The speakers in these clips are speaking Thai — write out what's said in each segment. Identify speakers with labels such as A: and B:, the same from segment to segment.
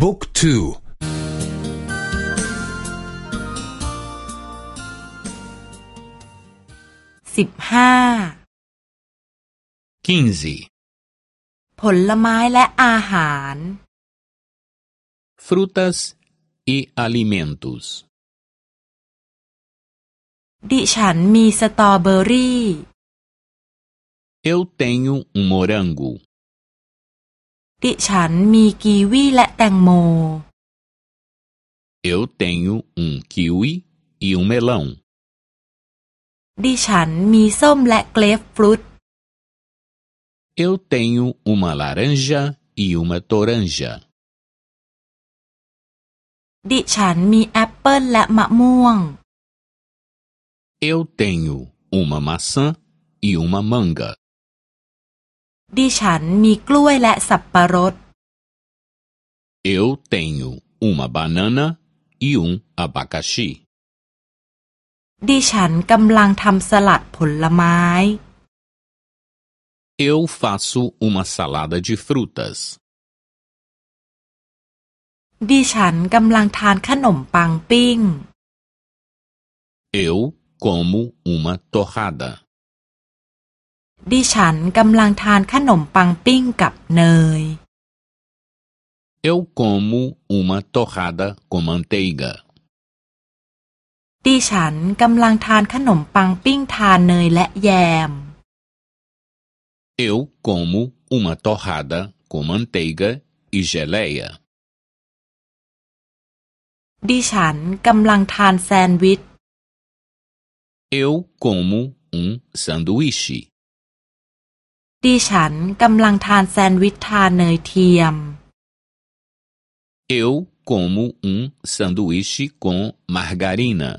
A: บุ๊กทู
B: สิบห้าผลไม้และอาหาร
C: frutas e alimentos
B: ดิฉันมีสตรอเบอรี่
C: eu tenho um morango
B: ดิฉันมีกีวีและแตงโม
C: eu tenho um kiwi e um melão
B: ดิฉันมีส้มและเกรฟฟรุต
C: eu tenho uma laranja e uma toranja
B: ดิฉันมีแอปเปิลและมะม่วง
C: eu tenho uma maçã e uma manga
B: ดิฉันมีกล้วยและสับปะรด
C: eu tenho uma banana e um abacaxi
B: ดิฉันกำลังทำสลัดผลไม้
C: eu faço uma salada de frutas
B: ดิฉันกำลังทานขนมปังปิ้ง
C: eu como uma torrada
B: ดิฉันกำลังทานขนมปังปิ้งกับเนย
C: eu como uma torrada com manteiga
B: ดิฉันกำลังทานขนมปังปิ้งทานเนยและแยม
C: eu como uma torrada com manteiga e geleia
B: ดิฉันกำลังทานแซนด์วิช
C: eu como um sanduíche
B: ดิฉันกำลังทานแซนด์วิชทานเนยเทียม
C: eu como um sanduíche com margarina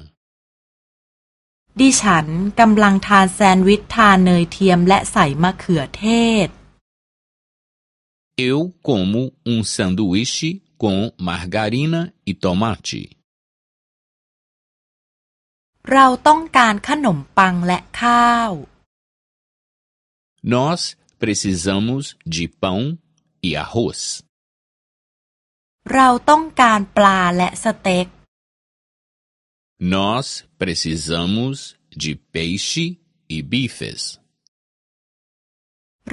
B: ดิฉันกำลังทานแซนด์วิชทานเนยเทียมและใส่มะเขือเทศ
C: eu como um sanduíche com margarina e tomate
B: เราต้องการขนมปังและข้าว
C: Nós precisamos de pão e arroz.
B: เราต้องการปลาและสเต็ก
C: Nós precisamos de peixe e bifes.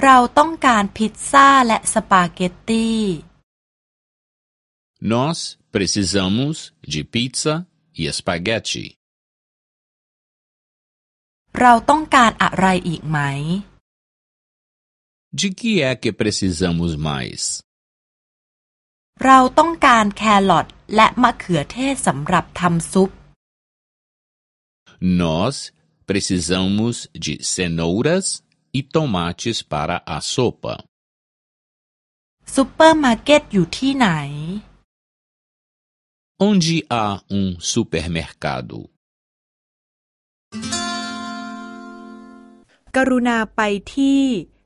B: เราต้องการพิซซ่าและสปาเกตตี
C: Nós precisamos de pizza e espaguete.
B: เราต้องการอะไรอีกไหม
C: De que é que precisamos mais?
B: เราต้องการแครอทและมะเขือเทศสำหรับทำซุป
C: Nós precisamos de cenouras e tomates para a sopa.
B: ซุปเปอร์มาร์เก็ตอยู่ที่ไหน
C: Onde há um supermercado?
B: กรุณาไปที่